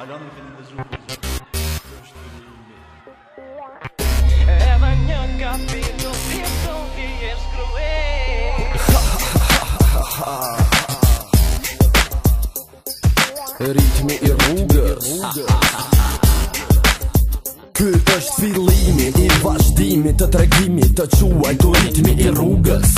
Alenë në këllin dhe zhugën E në një kabinu, për të një shkruën Ha ha ha ha ha ha Ritmi i rrugës Këtë është fillimi, i vazhtimi, të të rëgimi, të quaj, të ritmi i rrugës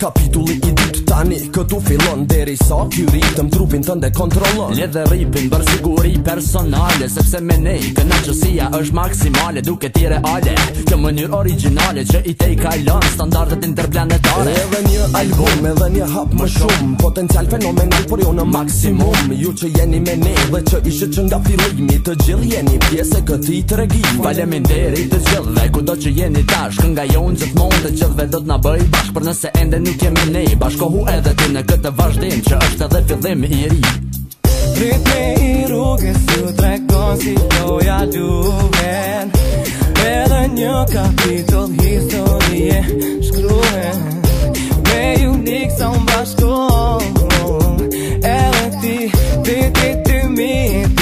Kapitulli i dit tani Këtu filon Deri sa Kjy ritëm trupin tënde kontrolon Le dhe ripin Bërë siguri personale Sepse me nej Këna qësia është maksimale Duke ti reale Kjo mënyr originale Që i te i kajlon Standardet interplanetare Edhe një album Edhe një hap më shumë Potencial fenomenal Por jo në maksimum Ju që jeni me nej Dhe që ishë që nga filimi Të gjill jeni Pjese këti të regi Falem deri të gjill Dhe kudo që jeni tash Kën nga jonë gjithmon Dhe gjithve do të nabëj Bashk për nëse enden nuk jemi ne Bashkohu edhe ti në këtë vazhdim Që është edhe fillim i ri Krit me i rrugës Ju trekon si doja duhen Edhe një kapitol historie shkruhen Me unik sa më bashkohu Edhe ti, ti, ti, ti, ti,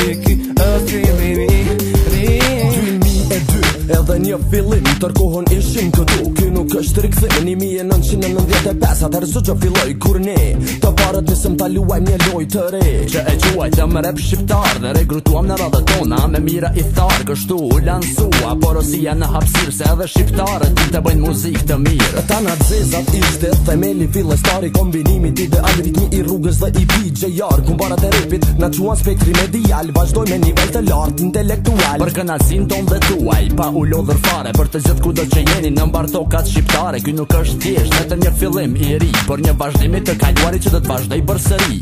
Dhe një fillim Tërkohon ishim këtu Ky nuk është rikëthe 1995 Atër së që filloj kur ne Të parët nisëm të luaj një loj të re Që e quaj të më rep shqiptar Dhe regrutuam në radhe tona Me mira i tharë kështu u lansua Porosia në hapsir Se edhe shqiptarët Ti të bëjnë muzik të mirë Ta në dzizat ishte Themeli fillë stari Kombinimi ti dhe alivit një i rrugës dhe i pi gjejar Kumbarat e repit Në medial me nivel të lartë intelektual Për Pa ndodhur fare për të gjithë kudo që jeni në mbar tokat shqiptare ky nuk është thjesht vetëm një fillim i ri por një vazhdim i të kaluarit që do të vazhdoj përsëri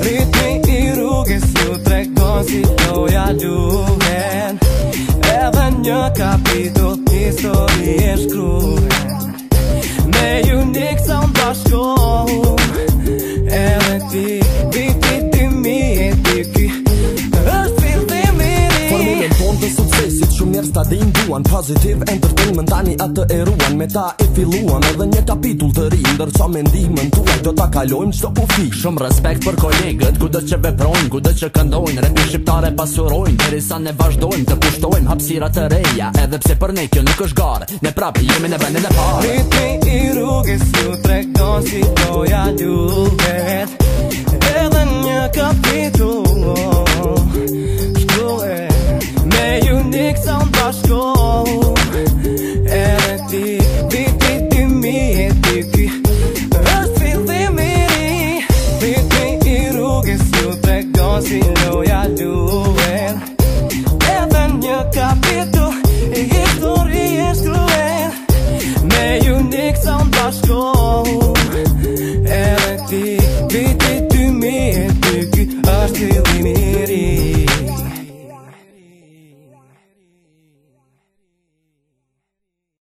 Ritmi i rrugës ju tregon si doja duhen Edhe një kapitull histori e shkruhen Me ju një këtë më bashkohu Edhe ti njerës ta din duan Pozitiv entertainment tani atë të eruan Me ta e filuan edhe një kapitull të ri Ndërco me ndihme në tuaj do ta kalojmë qdo u Shumë respekt për kolegët ku dhe që veprojnë Ku dhe që këndojnë Repi shqiptare pasurojnë Në ne vazhdojmë të pushtojmë Hapsira të reja edhe pse për ne kjo nuk është gare Ne prapë jemi në vendin e parë Ritmi i rrugës ju trekdo si toja ljude see you.